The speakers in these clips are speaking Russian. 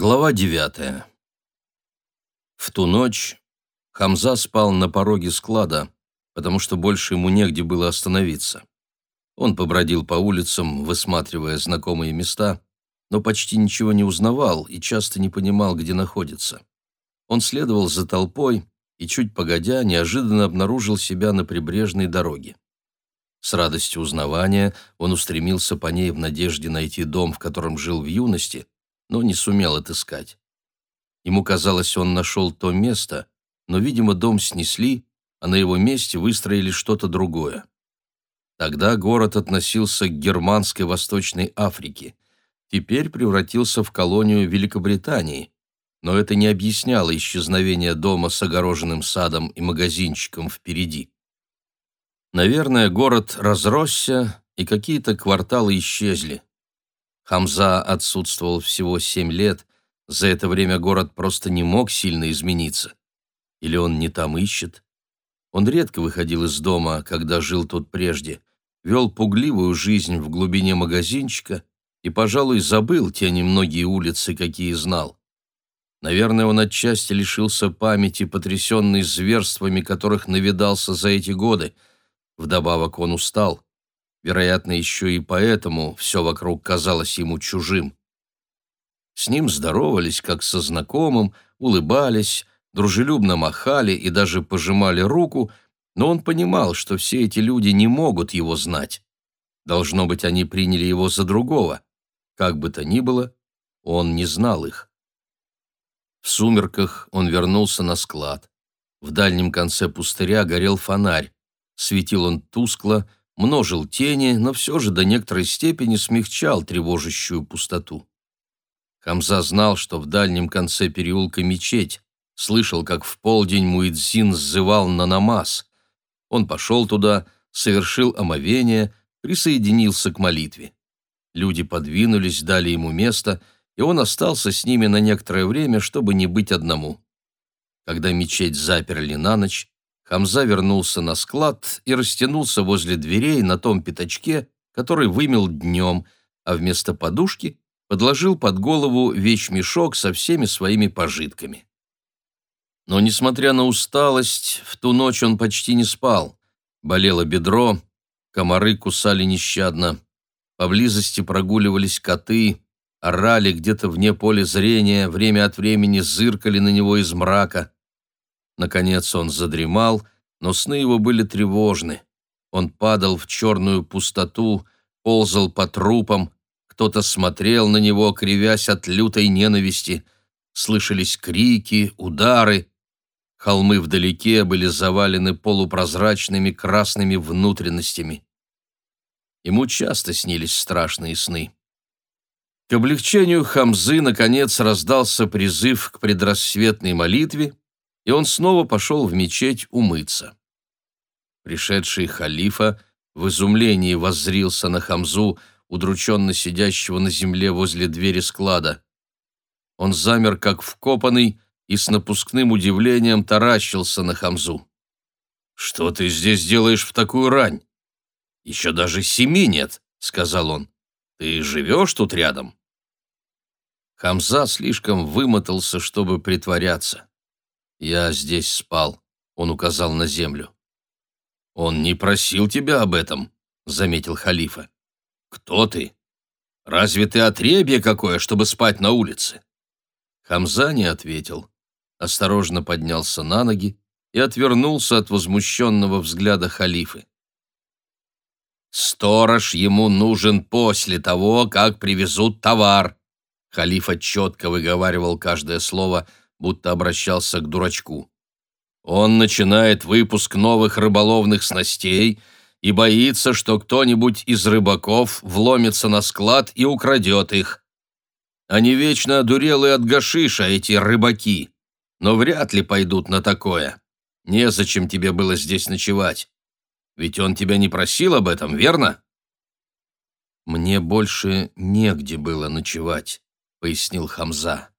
Глава девятая. В ту ночь Хамза спал на пороге склада, потому что больше ему негде было остановиться. Он побродил по улицам, высматривая знакомые места, но почти ничего не узнавал и часто не понимал, где находится. Он следовал за толпой и, чуть погодя, неожиданно обнаружил себя на прибрежной дороге. С радостью узнавания он устремился по ней в надежде найти дом, в котором жил в юности, но не сумел отыскать. Ему казалось, он нашел то место, но, видимо, дом снесли, а на его месте выстроили что-то другое. Тогда город относился к германской Восточной Африке, теперь превратился в колонию Великобритании, но это не объясняло исчезновение дома с огороженным садом и магазинчиком впереди. Наверное, город разросся, и какие-то кварталы исчезли. Хамза отсутствовал всего семь лет, за это время город просто не мог сильно измениться. Или он не там ищет? Он редко выходил из дома, когда жил тут прежде, вел пугливую жизнь в глубине магазинчика и, пожалуй, забыл те немногие улицы, какие знал. Наверное, он отчасти лишился памяти, потрясенной зверствами, которых навидался за эти годы. Вдобавок он устал. Вероятно, еще и поэтому все вокруг казалось ему чужим. С ним здоровались, как со знакомым, улыбались, дружелюбно махали и даже пожимали руку, но он понимал, что все эти люди не могут его знать. Должно быть, они приняли его за другого. Как бы то ни было, он не знал их. В сумерках он вернулся на склад. В дальнем конце пустыря горел фонарь. Светил он тускло, множил тени, но все же до некоторой степени смягчал тревожащую пустоту. Хамза знал, что в дальнем конце переулка мечеть, слышал, как в полдень Муэдзин сзывал на намаз. Он пошел туда, совершил омовение, присоединился к молитве. Люди подвинулись, дали ему место — и он остался с ними на некоторое время, чтобы не быть одному. Когда мечеть заперли на ночь, Хамза вернулся на склад и растянулся возле дверей на том пятачке, который вымел днем, а вместо подушки подложил под голову вещмешок со всеми своими пожитками. Но, несмотря на усталость, в ту ночь он почти не спал. Болело бедро, комары кусали нещадно, поблизости прогуливались коты, орали где-то вне поля зрения, время от времени зыркали на него из мрака. Наконец он задремал, но сны его были тревожны. Он падал в черную пустоту, ползал по трупам, кто-то смотрел на него, кривясь от лютой ненависти. Слышались крики, удары. Холмы вдалеке были завалены полупрозрачными красными внутренностями. Ему часто снились страшные сны. К облегчению Хамзы, наконец, раздался призыв к предрассветной молитве, и он снова пошел в мечеть умыться. Пришедший халифа в изумлении воззрился на Хамзу, удрученно сидящего на земле возле двери склада. Он замер, как вкопанный, и с напускным удивлением таращился на Хамзу. «Что ты здесь делаешь в такую рань?» «Еще даже семи нет», — сказал он. «Ты живешь тут рядом?» Хамза слишком вымотался, чтобы притворяться. «Я здесь спал», — он указал на землю. «Он не просил тебя об этом», — заметил халифа. «Кто ты? Разве ты отребье какое, чтобы спать на улице?» Хамза не ответил, осторожно поднялся на ноги и отвернулся от возмущенного взгляда халифы. «Сторож ему нужен после того, как привезут товар», Халифа четко выговаривал каждое слово, будто обращался к дурачку. Он начинает выпуск новых рыболовных снастей и боится, что кто-нибудь из рыбаков вломится на склад и украдет их. Они вечно одурелые от гашиша, эти рыбаки, но вряд ли пойдут на такое. Незачем тебе было здесь ночевать. Ведь он тебя не просил об этом, верно? Мне больше негде было ночевать. — пояснил Хамза.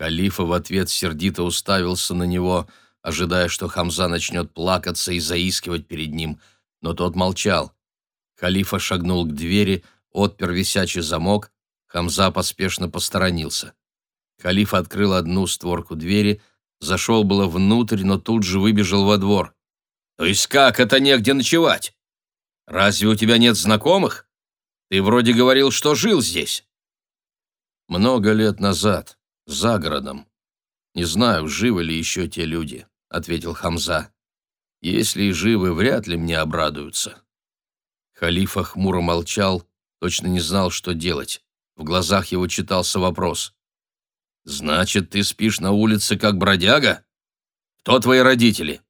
Халифа в ответ сердито уставился на него, ожидая, что Хамза начнет плакаться и заискивать перед ним, но тот молчал. Халифа шагнул к двери, отпер висячий замок, Хамза поспешно посторонился. Халиф открыл одну створку двери, зашел было внутрь, но тут же выбежал во двор. «То есть как это негде ночевать? Разве у тебя нет знакомых? Ты вроде говорил, что жил здесь». «Много лет назад, за городом. Не знаю, живы ли еще те люди», — ответил Хамза. «Если и живы, вряд ли мне обрадуются». Халифа хмуро молчал, точно не знал, что делать. В глазах его читался вопрос. «Значит, ты спишь на улице, как бродяга? Кто твои родители?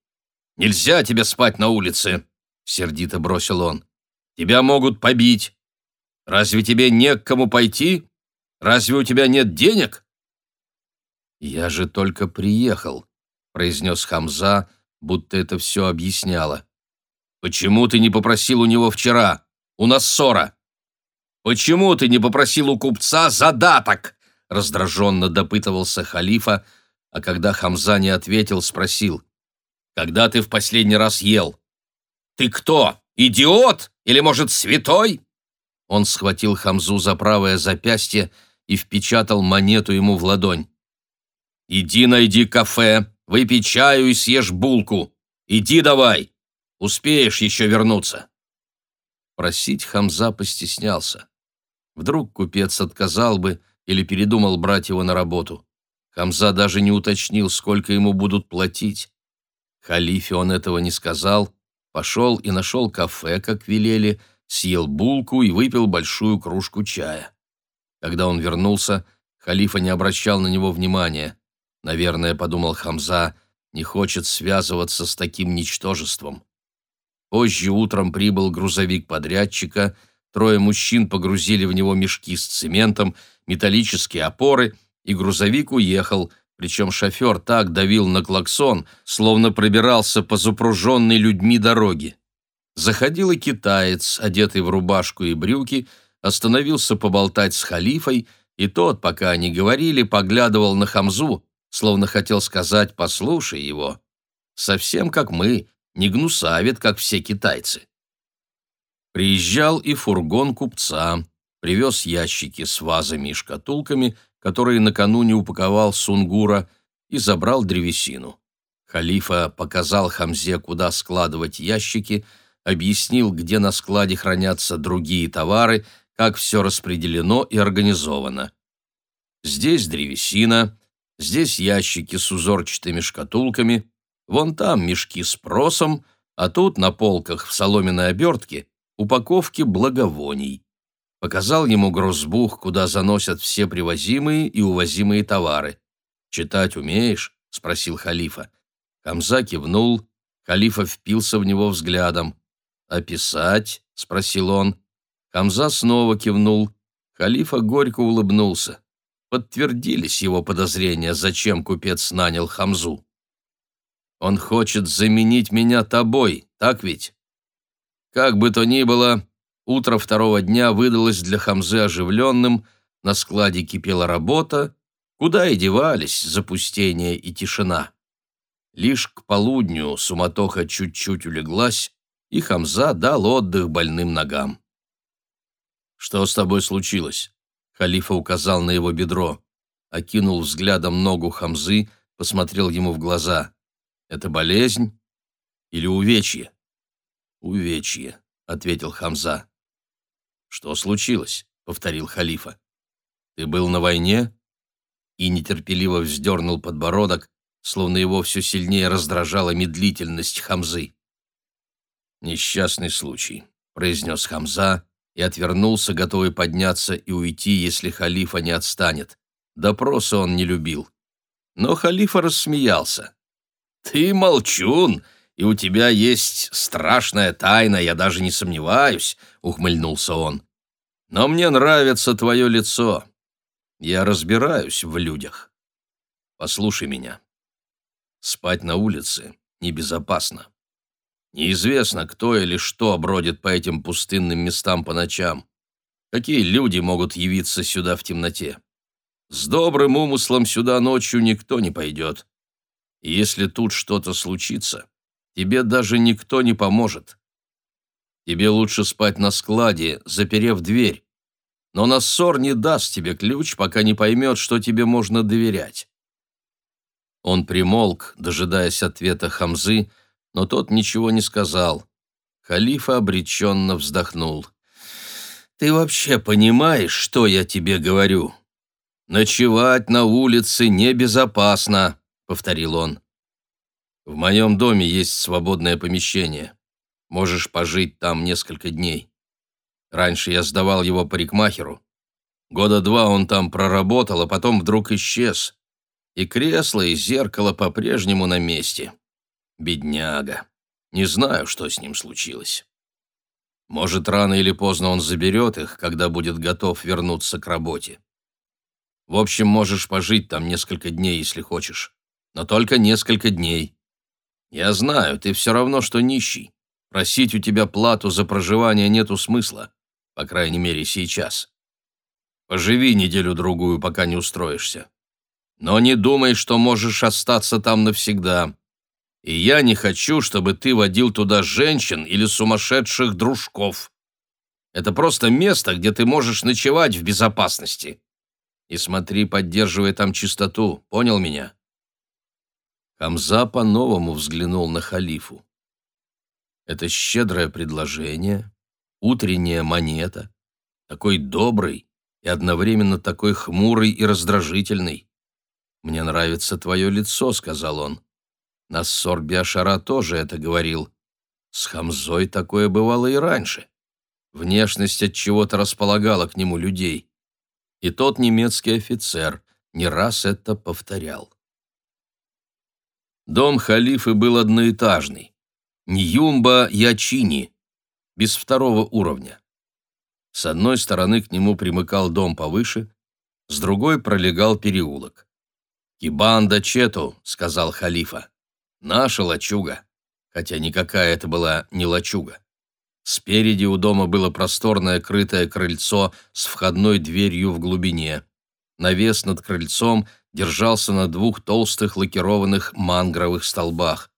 Нельзя тебе спать на улице!» — сердито бросил он. «Тебя могут побить. Разве тебе не к кому пойти? Разве у тебя нет денег?» «Я же только приехал», — произнес Хамза, будто это все объясняло. «Почему ты не попросил у него вчера? У нас ссора. Почему ты не попросил у купца задаток?» раздраженно допытывался халифа, а когда Хамза не ответил, спросил, «Когда ты в последний раз ел? Ты кто, идиот или, может, святой?» Он схватил Хамзу за правое запястье и впечатал монету ему в ладонь. «Иди найди кафе, выпей чаю и съешь булку. Иди давай, успеешь еще вернуться». Просить Хамза постеснялся. Вдруг купец отказал бы, или передумал брать его на работу. Хамза даже не уточнил, сколько ему будут платить. Халифе он этого не сказал, пошел и нашел кафе, как велели, съел булку и выпил большую кружку чая. Когда он вернулся, халифа не обращал на него внимания. Наверное, подумал Хамза, не хочет связываться с таким ничтожеством. Позже утром прибыл грузовик подрядчика, трое мужчин погрузили в него мешки с цементом металлические опоры, и грузовик уехал, причем шофер так давил на клаксон, словно пробирался по запруженной людьми дороге. Заходил и китаец, одетый в рубашку и брюки, остановился поболтать с халифой, и тот, пока они говорили, поглядывал на Хамзу, словно хотел сказать «послушай его». Совсем как мы, не гнусавит, как все китайцы. Приезжал и фургон купца привез ящики с вазами и шкатулками, которые накануне упаковал Сунгура, и забрал древесину. Халифа показал Хамзе, куда складывать ящики, объяснил, где на складе хранятся другие товары, как все распределено и организовано. Здесь древесина, здесь ящики с узорчатыми шкатулками, вон там мешки с просом, а тут на полках в соломенной обертке упаковки благовоний показал ему грозбух, куда заносят все привозимые и увозимые товары. «Читать умеешь?» — спросил халифа. Хамза кивнул, халифа впился в него взглядом. «Описать?» — спросил он. Хамза снова кивнул. Халифа горько улыбнулся. Подтвердились его подозрения, зачем купец нанял Хамзу. «Он хочет заменить меня тобой, так ведь?» «Как бы то ни было, Утро второго дня выдалось для Хамзы оживленным, на складе кипела работа, куда и девались запустение и тишина. Лишь к полудню суматоха чуть-чуть улеглась, и Хамза дал отдых больным ногам. «Что с тобой случилось?» Халифа указал на его бедро, окинул взглядом ногу Хамзы, посмотрел ему в глаза. «Это болезнь или увечье?» «Увечье», — ответил Хамза. «Что случилось?» — повторил халифа. «Ты был на войне?» И нетерпеливо вздернул подбородок, словно его все сильнее раздражала медлительность Хамзы. «Несчастный случай», — произнес Хамза и отвернулся, готовый подняться и уйти, если халифа не отстанет. Допроса он не любил. Но халифа рассмеялся. «Ты молчун, и у тебя есть страшная тайна, я даже не сомневаюсь», — ухмыльнулся он. «Но мне нравится твое лицо. Я разбираюсь в людях. Послушай меня. Спать на улице небезопасно. Неизвестно, кто или что бродит по этим пустынным местам по ночам. Какие люди могут явиться сюда в темноте? С добрым умыслом сюда ночью никто не пойдет. И если тут что-то случится, тебе даже никто не поможет. Тебе лучше спать на складе, заперев дверь. но Нассор не даст тебе ключ, пока не поймет, что тебе можно доверять». Он примолк, дожидаясь ответа Хамзы, но тот ничего не сказал. Халифа обреченно вздохнул. «Ты вообще понимаешь, что я тебе говорю? Ночевать на улице небезопасно», — повторил он. «В моем доме есть свободное помещение. Можешь пожить там несколько дней. Раньше я сдавал его парикмахеру. Года два он там проработал, а потом вдруг исчез. И кресло, и зеркало по-прежнему на месте. Бедняга. Не знаю, что с ним случилось. Может, рано или поздно он заберет их, когда будет готов вернуться к работе. В общем, можешь пожить там несколько дней, если хочешь. Но только несколько дней. Я знаю, ты все равно, что нищий. Просить у тебя плату за проживание нету смысла, по крайней мере, сейчас. Поживи неделю-другую, пока не устроишься. Но не думай, что можешь остаться там навсегда. И я не хочу, чтобы ты водил туда женщин или сумасшедших дружков. Это просто место, где ты можешь ночевать в безопасности. И смотри, поддерживай там чистоту, понял меня?» Хамза по-новому взглянул на халифу. Это щедрое предложение, утренняя монета, такой добрый и одновременно такой хмурый и раздражительный. «Мне нравится твое лицо», — сказал он. Нассор Биашара тоже это говорил. С Хамзой такое бывало и раньше. Внешность от чего-то располагала к нему людей. И тот немецкий офицер не раз это повторял. Дом халифы был одноэтажный. Ньюмба Ячини, без второго уровня. С одной стороны к нему примыкал дом повыше, с другой пролегал переулок. «Кибанда Чету», — сказал халифа, — «наша лачуга», хотя никакая это была не лачуга. Спереди у дома было просторное крытое крыльцо с входной дверью в глубине. Навес над крыльцом держался на двух толстых лакированных мангровых столбах.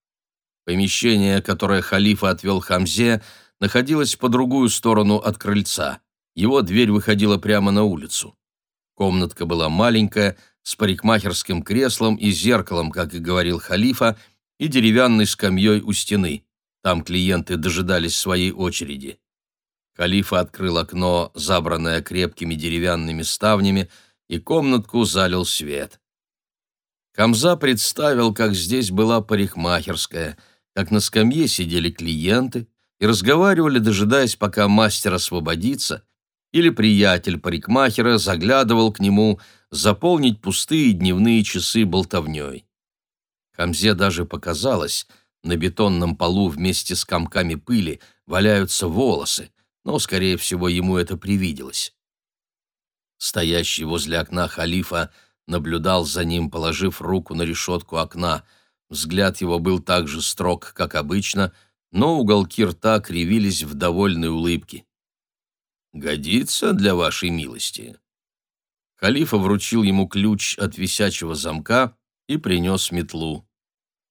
Помещение, которое халифа отвел Хамзе, находилось по другую сторону от крыльца. Его дверь выходила прямо на улицу. Комнатка была маленькая, с парикмахерским креслом и зеркалом, как и говорил халифа, и деревянной скамьей у стены. Там клиенты дожидались своей очереди. Халифа открыл окно, забранное крепкими деревянными ставнями, и комнатку залил свет. Камза представил, как здесь была парикмахерская, как на скамье сидели клиенты и разговаривали, дожидаясь, пока мастер освободится, или приятель парикмахера заглядывал к нему заполнить пустые дневные часы болтовней. Хамзе даже показалось, на бетонном полу вместе с комками пыли валяются волосы, но, скорее всего, ему это привиделось. Стоящий возле окна халифа наблюдал за ним, положив руку на решетку окна. Взгляд его был так же строг, как обычно, но уголки рта кривились в довольной улыбке годится для вашей милости». Халифа вручил ему ключ от висячего замка и принес метлу.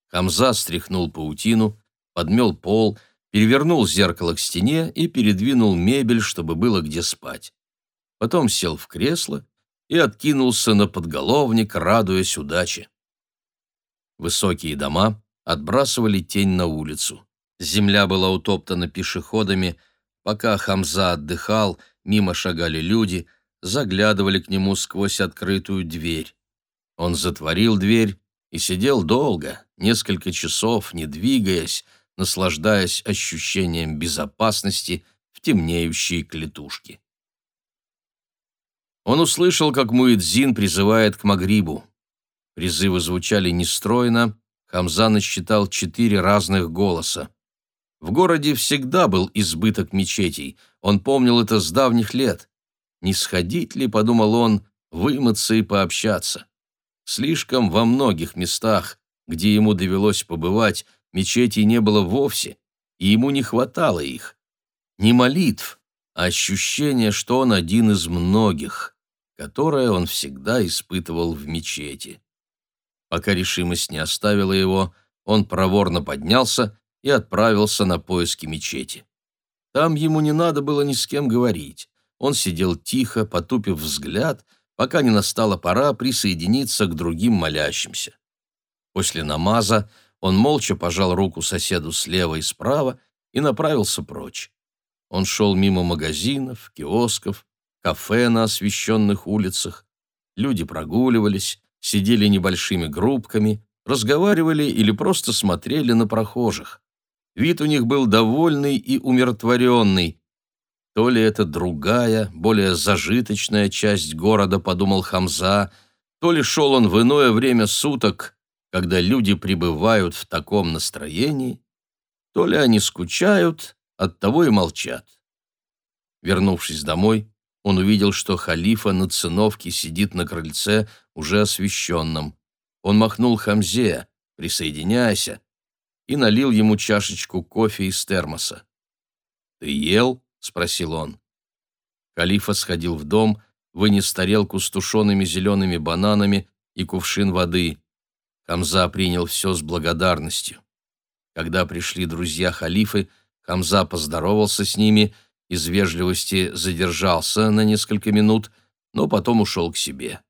Хамза стряхнул паутину, подмел пол, перевернул зеркало к стене и передвинул мебель, чтобы было где спать. Потом сел в кресло и откинулся на подголовник, радуясь удаче. Высокие дома отбрасывали тень на улицу. Земля была утоптана пешеходами, Пока Хамза отдыхал, мимо шагали люди, заглядывали к нему сквозь открытую дверь. Он затворил дверь и сидел долго, несколько часов, не двигаясь, наслаждаясь ощущением безопасности в темнеющей клетушке. Он услышал, как Муэдзин призывает к Магрибу. Призывы звучали нестройно, Хамза насчитал четыре разных голоса. В городе всегда был избыток мечетей, он помнил это с давних лет. Не сходить ли, подумал он, вымыться и пообщаться. Слишком во многих местах, где ему довелось побывать, мечетей не было вовсе, и ему не хватало их. Не молитв, а ощущение, что он один из многих, которое он всегда испытывал в мечети. Пока решимость не оставила его, он проворно поднялся и отправился на поиски мечети. Там ему не надо было ни с кем говорить. он сидел тихо, потупив взгляд, пока не настала пора присоединиться к другим молящимся. После намаза он молча пожал руку соседу слева и справа и направился прочь. Он шел мимо магазинов, киосков, кафе на освещенных улицах. Люди прогуливались, сидели небольшими группками, разговаривали или просто смотрели на прохожих. Вид у них был довольный и умиротворенный. То ли это другая, более зажиточная часть города, подумал Хамза, то ли шел он в иное время суток, когда люди пребывают в таком настроении, то ли они скучают, оттого и молчат. Вернувшись домой, он увидел, что халифа на циновке сидит на крыльце, уже освещенном. Он махнул Хамзе «Присоединяйся» и налил ему чашечку кофе из термоса. «Ты ел?» — спросил он. Халифа сходил в дом, вынес тарелку с тушеными зелеными бананами и кувшин воды. Хамза принял все с благодарностью. Когда пришли друзья халифы, Хамза поздоровался с ними, из вежливости задержался на несколько минут, но потом ушел к себе.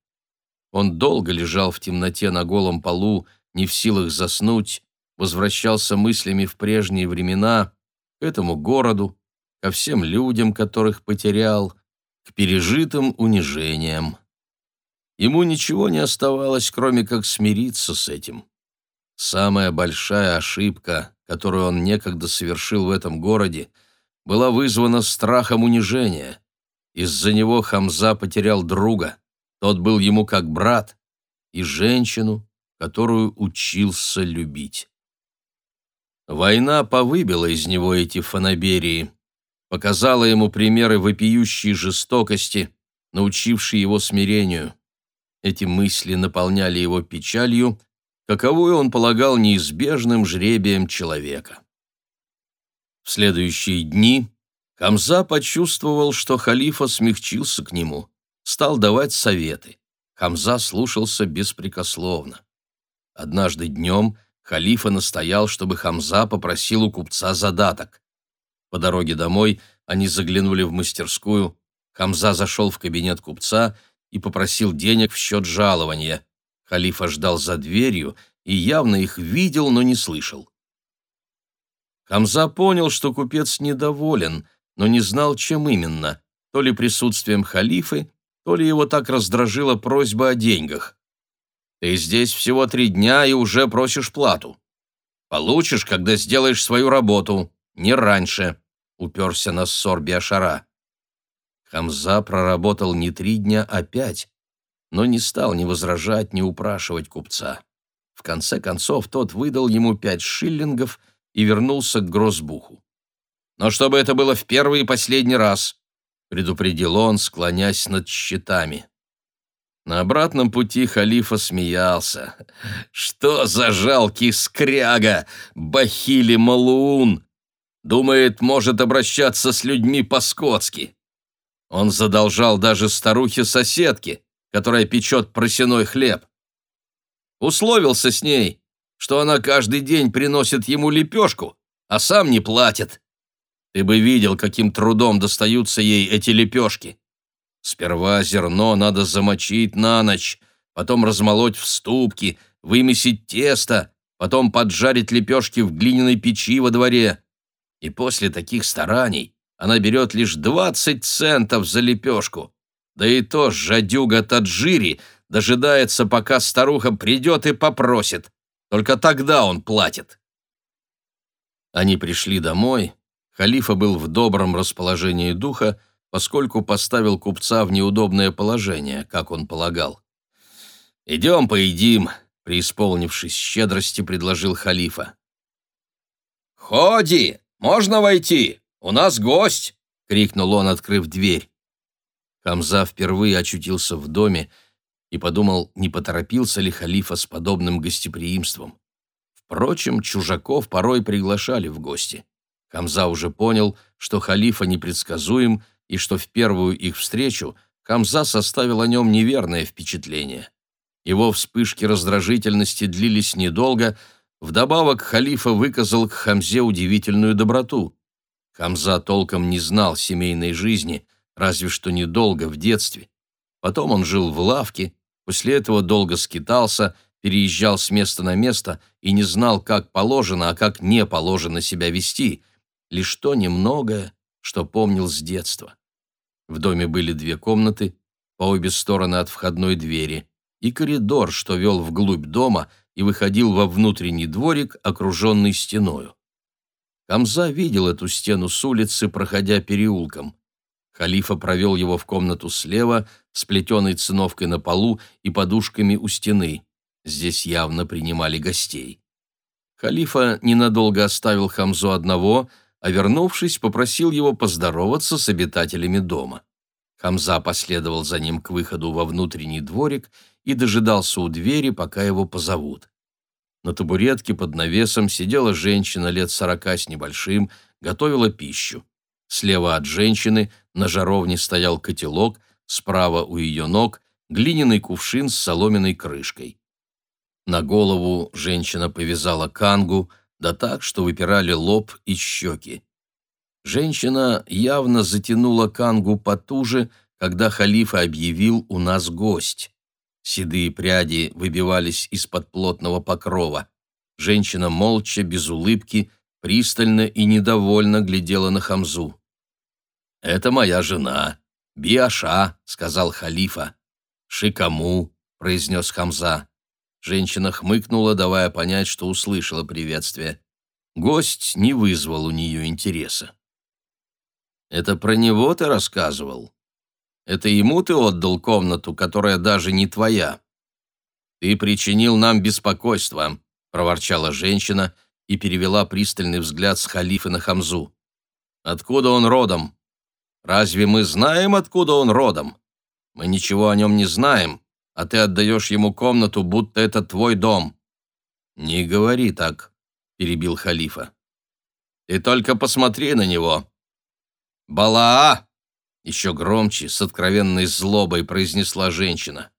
Он долго лежал в темноте на голом полу, не в силах заснуть, возвращался мыслями в прежние времена, к этому городу, ко всем людям, которых потерял, к пережитым унижениям. Ему ничего не оставалось, кроме как смириться с этим. Самая большая ошибка, которую он некогда совершил в этом городе, была вызвана страхом унижения. Из-за него Хамза потерял друга, тот был ему как брат, и женщину, которую учился любить. Война повыбила из него эти фанаберии, показала ему примеры вопиющей жестокости, научившие его смирению. Эти мысли наполняли его печалью, каковую он полагал неизбежным жребием человека. В следующие дни Хамза почувствовал, что халифа смягчился к нему, стал давать советы. Хамза слушался беспрекословно. Однажды днем халифа настоял, чтобы Хамза попросил у купца задаток. По дороге домой они заглянули в мастерскую, Хамза зашел в кабинет купца и попросил денег в счет жалования. Халифа ждал за дверью и явно их видел, но не слышал. Хамза понял, что купец недоволен, но не знал, чем именно, то ли присутствием халифы, то ли его так раздражила просьба о деньгах. «Ты здесь всего три дня и уже просишь плату. Получишь, когда сделаешь свою работу, не раньше», — уперся на ссор Биашара. Хамза проработал не три дня, а пять, но не стал ни возражать, ни упрашивать купца. В конце концов, тот выдал ему пять шиллингов и вернулся к Грозбуху. «Но чтобы это было в первый и последний раз», — предупредил он, склонясь над щитами. На обратном пути халифа смеялся. «Что за жалкий скряга, Бахили Малуун! Думает, может обращаться с людьми по-скотски!» Он задолжал даже старухе-соседке, которая печет просяной хлеб. Условился с ней, что она каждый день приносит ему лепешку, а сам не платит. Ты бы видел, каким трудом достаются ей эти лепешки. Сперва зерно надо замочить на ночь, потом размолоть в ступки, вымесить тесто, потом поджарить лепешки в глиняной печи во дворе. И после таких стараний она берет лишь 20 центов за лепешку. Да и то жадюга Таджири дожидается, пока старуха придет и попросит. Только тогда он платит. Они пришли домой. Халифа был в добром расположении духа, поскольку поставил купца в неудобное положение, как он полагал. «Идем поедим», — преисполнившись щедрости, предложил халифа. «Ходи, можно войти!» «У нас гость!» — крикнул он, открыв дверь. Хамза впервые очутился в доме и подумал, не поторопился ли халифа с подобным гостеприимством. Впрочем, чужаков порой приглашали в гости. Хамза уже понял, что халифа непредсказуем и что в первую их встречу Хамза составил о нем неверное впечатление. Его вспышки раздражительности длились недолго, вдобавок халифа выказал к Хамзе удивительную доброту. Хамза толком не знал семейной жизни, разве что недолго в детстве. Потом он жил в лавке, после этого долго скитался, переезжал с места на место и не знал, как положено, а как не положено себя вести, лишь то немногое, что помнил с детства. В доме были две комнаты, по обе стороны от входной двери, и коридор, что вел вглубь дома и выходил во внутренний дворик, окруженный стеною. Камза видел эту стену с улицы, проходя переулком. Халифа провел его в комнату слева, с плетеной циновкой на полу и подушками у стены. Здесь явно принимали гостей. Халифа ненадолго оставил Хамзу одного, а вернувшись, попросил его поздороваться с обитателями дома. Хамза последовал за ним к выходу во внутренний дворик и дожидался у двери, пока его позовут. На табуретке под навесом сидела женщина лет сорока с небольшим, готовила пищу. Слева от женщины на жаровне стоял котелок, справа у ее ног глиняный кувшин с соломенной крышкой. На голову женщина повязала кангу, да так, что выпирали лоб и щеки. Женщина явно затянула кангу потуже, когда халифа объявил «у нас гость». Седые пряди выбивались из-под плотного покрова. Женщина молча, без улыбки, пристально и недовольно глядела на Хамзу. «Это моя жена, Биаша», — сказал халифа. «Шикаму», — произнес Хамза. Женщина хмыкнула, давая понять, что услышала приветствие. Гость не вызвал у нее интереса. «Это про него ты рассказывал? Это ему ты отдал комнату, которая даже не твоя?» «Ты причинил нам беспокойство», — проворчала женщина и перевела пристальный взгляд с халифа на Хамзу. «Откуда он родом? Разве мы знаем, откуда он родом? Мы ничего о нем не знаем, а ты отдаешь ему комнату, будто это твой дом». «Не говори так», — перебил халифа. «Ты только посмотри на него». «Балаа!» — еще громче, с откровенной злобой произнесла женщина.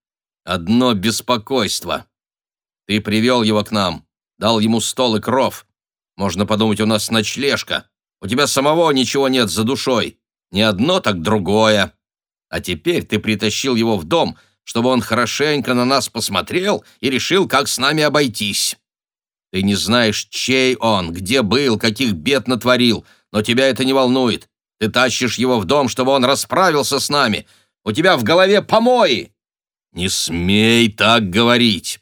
«Одно беспокойство. Ты привел его к нам, дал ему стол и кров. Можно подумать, у нас ночлежка. У тебя самого ничего нет за душой. Не одно, так другое. А теперь ты притащил его в дом, чтобы он хорошенько на нас посмотрел и решил, как с нами обойтись. Ты не знаешь, чей он, где был, каких бед натворил, но тебя это не волнует. Ты тащишь его в дом, чтобы он расправился с нами. У тебя в голове помои. Не смей так говорить.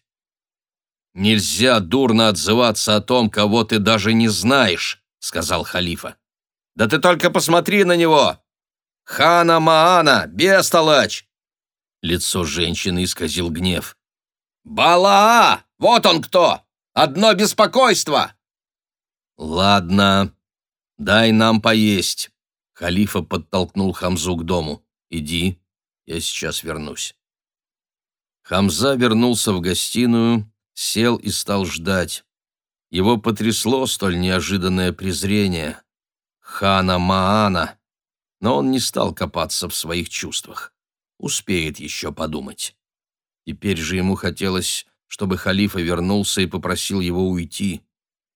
Нельзя дурно отзываться о том, кого ты даже не знаешь, сказал халифа. Да ты только посмотри на него. Хана Маана, бестолочь, Лицо женщины исказил гнев. «Балаа! Вот он кто! Одно беспокойство!» «Ладно, дай нам поесть». Халифа подтолкнул Хамзу к дому. «Иди, я сейчас вернусь». Хамза вернулся в гостиную, сел и стал ждать. Его потрясло столь неожиданное презрение. Хана Маана. Но он не стал копаться в своих чувствах успеет еще подумать. Теперь же ему хотелось, чтобы халифа вернулся и попросил его уйти.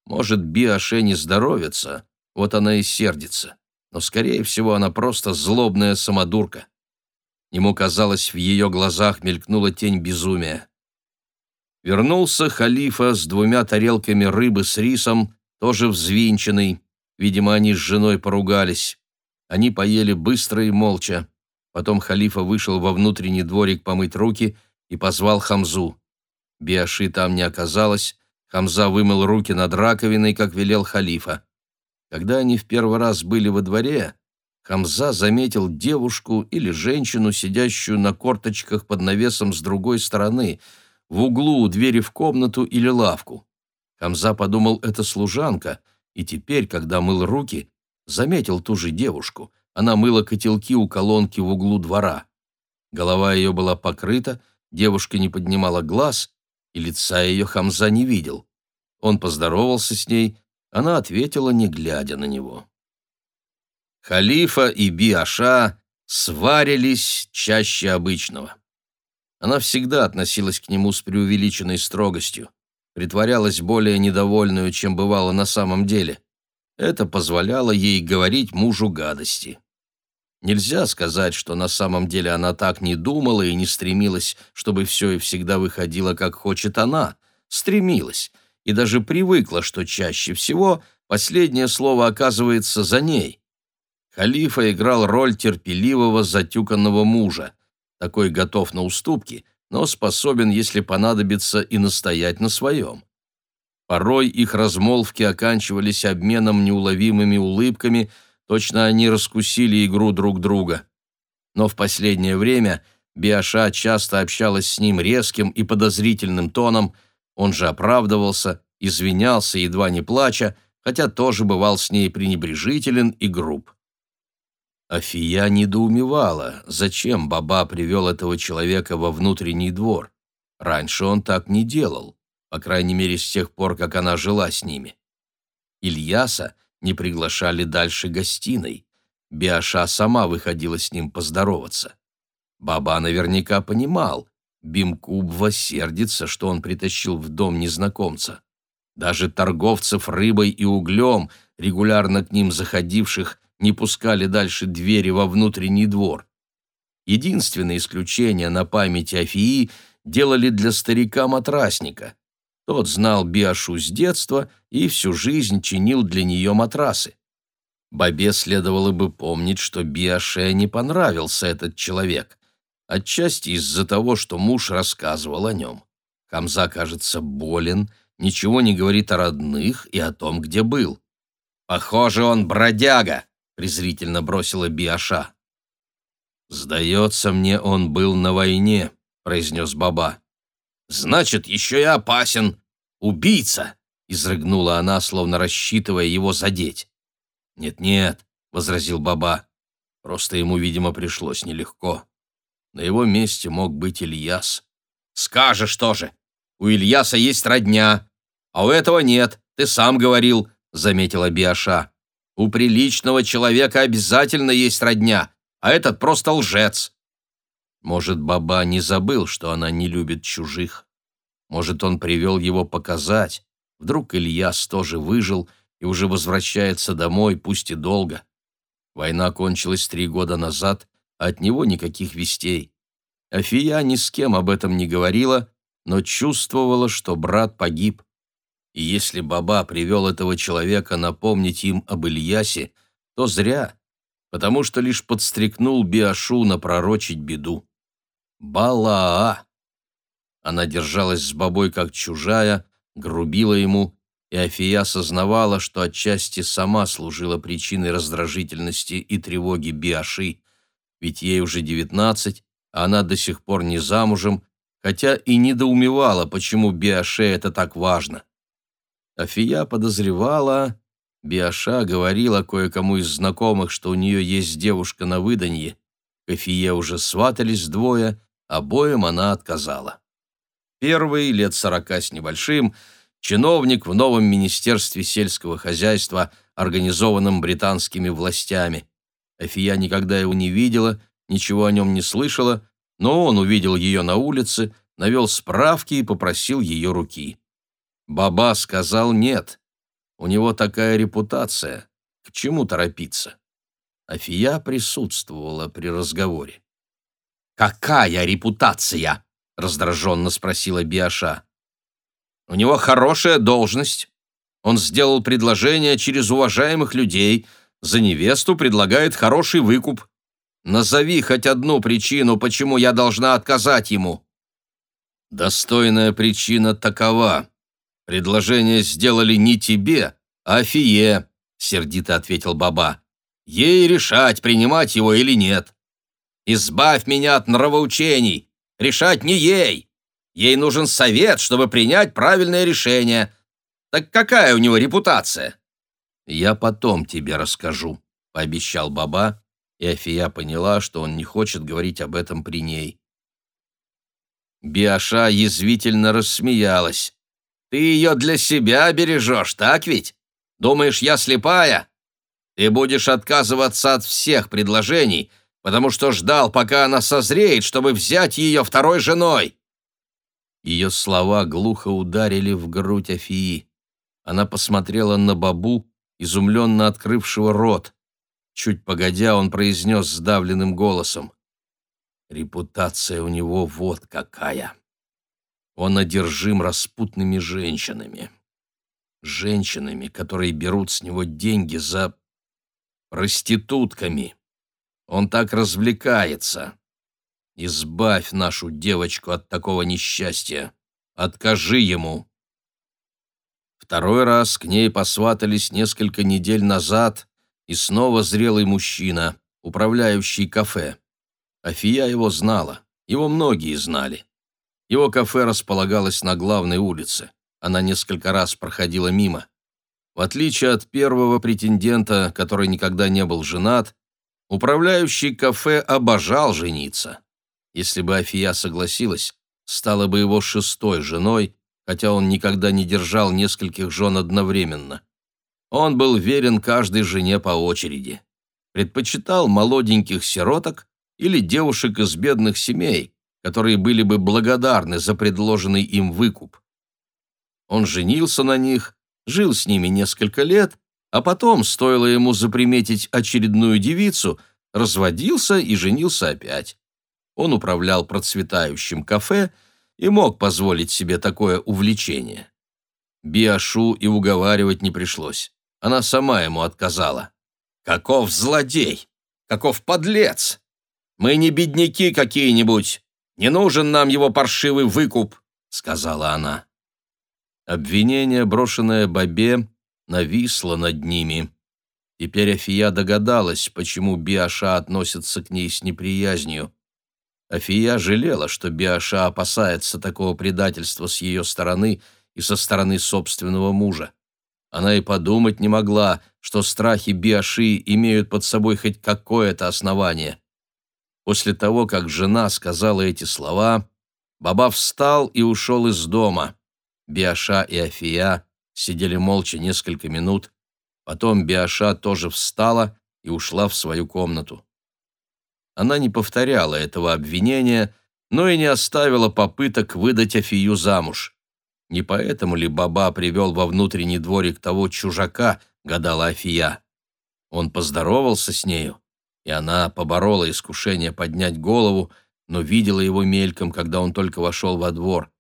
Может, Биаше не здоровится, вот она и сердится, но, скорее всего, она просто злобная самодурка. Ему казалось, в ее глазах мелькнула тень безумия. Вернулся халифа с двумя тарелками рыбы с рисом, тоже взвинченный. Видимо, они с женой поругались. Они поели быстро и молча. Потом халифа вышел во внутренний дворик помыть руки и позвал Хамзу. Биаши там не оказалось, Хамза вымыл руки над раковиной, как велел халифа. Когда они в первый раз были во дворе, Хамза заметил девушку или женщину, сидящую на корточках под навесом с другой стороны, в углу у двери в комнату или лавку. Хамза подумал, это служанка, и теперь, когда мыл руки, заметил ту же девушку — она мыла котелки у колонки в углу двора. Голова ее была покрыта, девушка не поднимала глаз, и лица ее Хамза не видел. Он поздоровался с ней, она ответила, не глядя на него. Халифа и Биаша сварились чаще обычного. Она всегда относилась к нему с преувеличенной строгостью, притворялась более недовольную, чем бывало на самом деле. Это позволяло ей говорить мужу гадости. Нельзя сказать, что на самом деле она так не думала и не стремилась, чтобы все и всегда выходило, как хочет она. Стремилась и даже привыкла, что чаще всего последнее слово оказывается за ней. Халифа играл роль терпеливого, затюканного мужа. Такой готов на уступки, но способен, если понадобится, и настоять на своем. Порой их размолвки оканчивались обменом неуловимыми улыбками – Точно они раскусили игру друг друга. Но в последнее время Биаша часто общалась с ним резким и подозрительным тоном, он же оправдывался, извинялся, едва не плача, хотя тоже бывал с ней пренебрежителен и груб. Афия недоумевала, зачем Баба привел этого человека во внутренний двор. Раньше он так не делал, по крайней мере, с тех пор, как она жила с ними. Ильяса не приглашали дальше гостиной. Биаша сама выходила с ним поздороваться. Баба наверняка понимал, Бимкуб сердится, что он притащил в дом незнакомца. Даже торговцев рыбой и углем, регулярно к ним заходивших, не пускали дальше двери во внутренний двор. Единственное исключение на памяти Афии делали для старика-матрасника. Тот знал Биашу с детства и всю жизнь чинил для нее матрасы. Бабе следовало бы помнить, что Биаше не понравился этот человек, отчасти из-за того, что муж рассказывал о нем. Хамза, кажется, болен, ничего не говорит о родных и о том, где был. «Похоже, он бродяга», — презрительно бросила Биаша. «Сдается мне, он был на войне», — произнес Баба. Значит, еще и опасен. Убийца!» — изрыгнула она, словно рассчитывая его задеть. «Нет-нет», — возразил Баба, — «просто ему, видимо, пришлось нелегко. На его месте мог быть Ильяс». «Скажешь тоже. У Ильяса есть родня, а у этого нет, ты сам говорил», — заметила Биаша. «У приличного человека обязательно есть родня, а этот просто лжец». Может, Баба не забыл, что она не любит чужих. Может, он привел его показать. Вдруг Ильяс тоже выжил и уже возвращается домой, пусть и долго. Война кончилась три года назад, от него никаких вестей. Афия ни с кем об этом не говорила, но чувствовала, что брат погиб. И если Баба привел этого человека напомнить им об Ильясе, то зря, потому что лишь подстрекнул Биашу напророчить беду. Балаа. Она держалась с бабой как чужая, грубила ему, и Афия осознавала, что отчасти сама служила причиной раздражительности и тревоги Биаши, ведь ей уже девятнадцать, а она до сих пор не замужем, хотя и недоумевала, почему Биаше это так важно. Афия подозревала, Биаша говорила кое-кому из знакомых, что у нее есть девушка на выданье. К Афие уже сватались двое, Обоим она отказала. Первый, лет сорока с небольшим, чиновник в новом Министерстве сельского хозяйства, организованном британскими властями. Афия никогда его не видела, ничего о нем не слышала, но он увидел ее на улице, навел справки и попросил ее руки. Баба сказал нет. У него такая репутация. К чему торопиться? Афия присутствовала при разговоре. «Какая репутация?» — раздраженно спросила Биаша. «У него хорошая должность. Он сделал предложение через уважаемых людей. За невесту предлагает хороший выкуп. Назови хоть одну причину, почему я должна отказать ему». «Достойная причина такова. Предложение сделали не тебе, а Фие», — сердито ответил Баба. «Ей решать, принимать его или нет. Избавь меня от нравоучений. Решать не ей. Ей нужен совет, чтобы принять правильное решение. Так какая у него репутация? Я потом тебе расскажу, пообещал Баба, и Афия поняла, что он не хочет говорить об этом при ней. Биаша язвительно рассмеялась. «Ты ее для себя бережешь, так ведь? Думаешь, я слепая? Ты будешь отказываться от всех предложений, потому что ждал, пока она созреет, чтобы взять ее второй женой». Ее слова глухо ударили в грудь Афии. Она посмотрела на Бабу, изумленно открывшего рот. Чуть погодя, он произнес сдавленным голосом. «Репутация у него вот какая. Он одержим распутными женщинами. Женщинами, которые берут с него деньги за проститутками. Он так развлекается. Избавь нашу девочку от такого несчастья. Откажи ему». Второй раз к ней посватались несколько недель назад, и снова зрелый мужчина, управляющий кафе. Афия его знала, его многие знали. Его кафе располагалось на главной улице. Она несколько раз проходила мимо. В отличие от первого претендента, который никогда не был женат, управляющий кафе обожал жениться. Если бы Афия согласилась, стала бы его шестой женой хотя он никогда не держал нескольких жен одновременно. Он был верен каждой жене по очереди. Предпочитал молоденьких сироток или девушек из бедных семей, которые были бы благодарны за предложенный им выкуп. Он женился на них, жил с ними несколько лет, а потом, стоило ему заприметить очередную девицу, разводился и женился опять. Он управлял процветающим кафе и мог позволить себе такое увлечение. Биашу и уговаривать не пришлось. Она сама ему отказала. «Каков злодей! Каков подлец! Мы не бедняки какие-нибудь! Не нужен нам его паршивый выкуп!» — сказала она. Обвинение, брошенное Бабе, нависло над ними. Теперь Афия догадалась, почему Биаша относится к ней с неприязнью. Афия жалела, что Биаша опасается такого предательства с ее стороны и со стороны собственного мужа. Она и подумать не могла, что страхи Биаши имеют под собой хоть какое-то основание. После того, как жена сказала эти слова, Баба встал и ушел из дома. Биаша и Афия сидели молча несколько минут, потом Биаша тоже встала и ушла в свою комнату. Она не повторяла этого обвинения, но и не оставила попыток выдать Афию замуж. Не поэтому ли Баба привел во внутренний дворик того чужака, гадала Афия. Он поздоровался с нею, и она поборола искушение поднять голову, но видела его мельком, когда он только вошел во двор.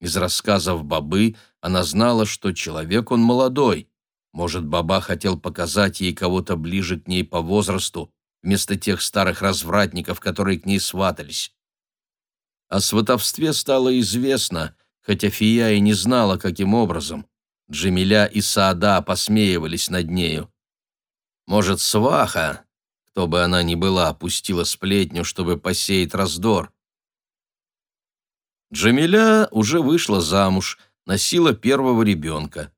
Из рассказов Бабы она знала, что человек он молодой. Может, Баба хотел показать ей кого-то ближе к ней по возрасту, вместо тех старых развратников, которые к ней сватались. О сватовстве стало известно, хотя Фия и не знала, каким образом. Джемиля и Саада посмеивались над нею. Может, сваха, кто бы она ни была, опустила сплетню, чтобы посеять раздор. Джамиля уже вышла замуж, носила первого ребенка.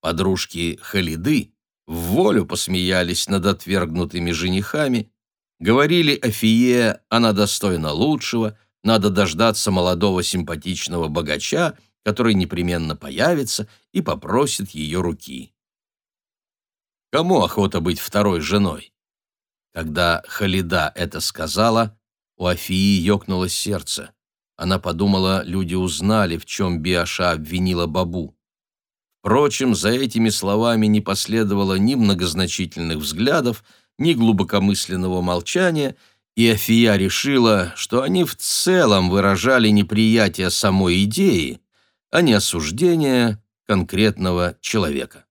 Подружки Халиды в волю посмеялись над отвергнутыми женихами, говорили о Фие, она достойна лучшего, надо дождаться молодого симпатичного богача, который непременно появится и попросит ее руки. Кому охота быть второй женой? Когда Халида это сказала, у Афии ёкнуло сердце. Она подумала, люди узнали, в чем Биаша обвинила Бабу. Впрочем, за этими словами не последовало ни многозначительных взглядов, ни глубокомысленного молчания, и Афия решила, что они в целом выражали неприятие самой идеи, а не осуждение конкретного человека.